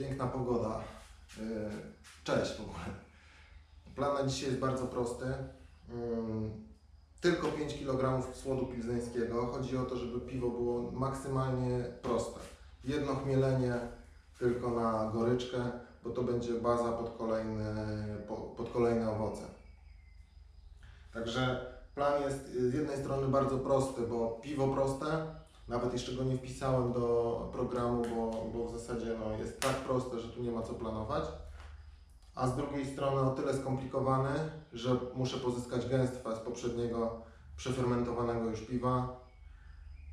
Piękna pogoda. Yy, Cześć w ogóle. Plan na dzisiaj jest bardzo prosty. Ym, Tylko 5 kg słodu pilzeńskiego. Chodzi o to, żeby piwo było maksymalnie proste. Jedno chmielenie tylko na goryczkę, bo to będzie baza pod kolejne, po- pod kolejne owoce. Także plan jest z jednej strony bardzo prosty, bo piwo proste, nawet jeszcze go nie wpisałem do programu, bo, bo w zasadzie no, jest tak proste, że tu nie ma co planować. A z drugiej strony o tyle skomplikowany, że muszę pozyskać gęstwę z poprzedniego przefermentowanego już piwa.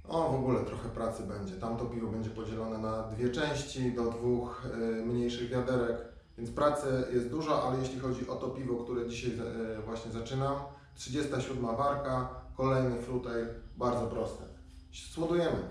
O, w ogóle trochę pracy będzie. Tamto piwo będzie podzielone na dwie części, do dwóch y, mniejszych wiaderek, więc pracy jest dużo, ale jeśli chodzi o to piwo, które dzisiaj y, właśnie zaczynam, 37 warka, kolejny frutel, bardzo proste. Słodujemy.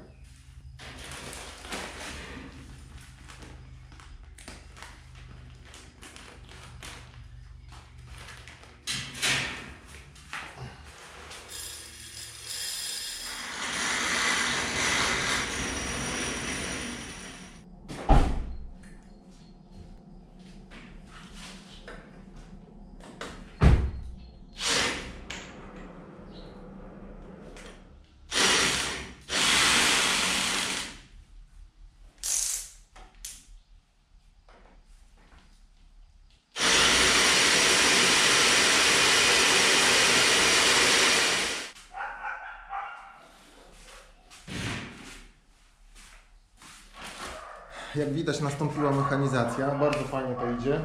Jak widać nastąpiła mechanizacja, bardzo fajnie to idzie.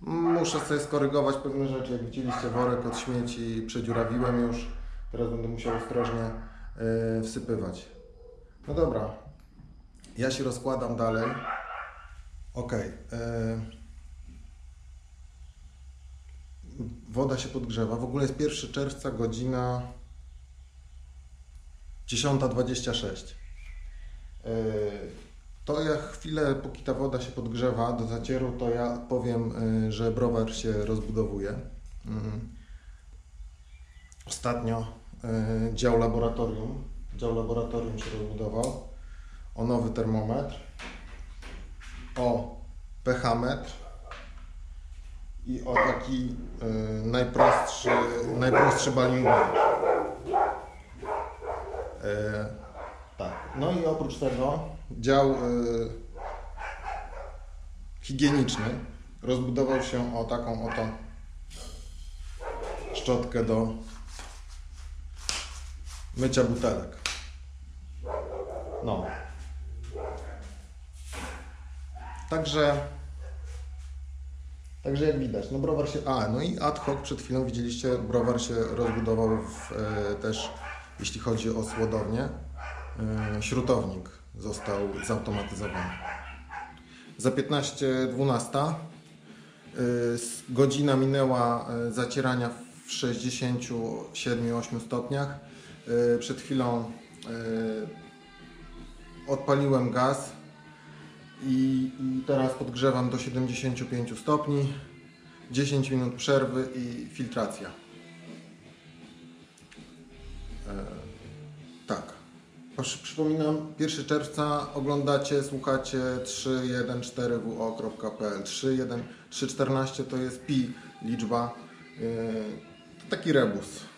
Muszę sobie skorygować pewne rzeczy, jak widzieliście worek od śmieci przedziurawiłem już. Teraz będę musiał ostrożnie yy, wsypywać. No dobra, ja się rozkładam dalej. Ok. Woda się podgrzewa. W ogóle jest 1 czerwca, godzina 10.26. Yy, to ja chwilę, póki ta woda się podgrzewa do zacieru, to ja powiem, y, że browar się rozbudowuje. Mm. Ostatnio y, dział laboratorium, dział laboratorium się rozbudował o nowy termometr, o pH-metr i o taki y, najprostszy, najprostszy. E, tak. No i oprócz tego dział y, higieniczny rozbudował się o taką oto szczotkę do mycia butelek. No. Także Także jak widać, no browar się. A, no i ad hoc przed chwilą widzieliście, browar się rozbudował w, e, też, jeśli chodzi o słodownię. E, śrutownik został zautomatyzowany. Za 15.12 e, s- godzina minęła e, zacierania w 67-8 stopniach. E, Przed chwilą odpaliłem gaz i teraz podgrzewam do 75 stopni. 10 minut przerwy i filtracja. Przypominam, 1 czerwca oglądacie, słuchacie 314wo.pl 31 314 to jest pi liczba. Yy, taki rebus.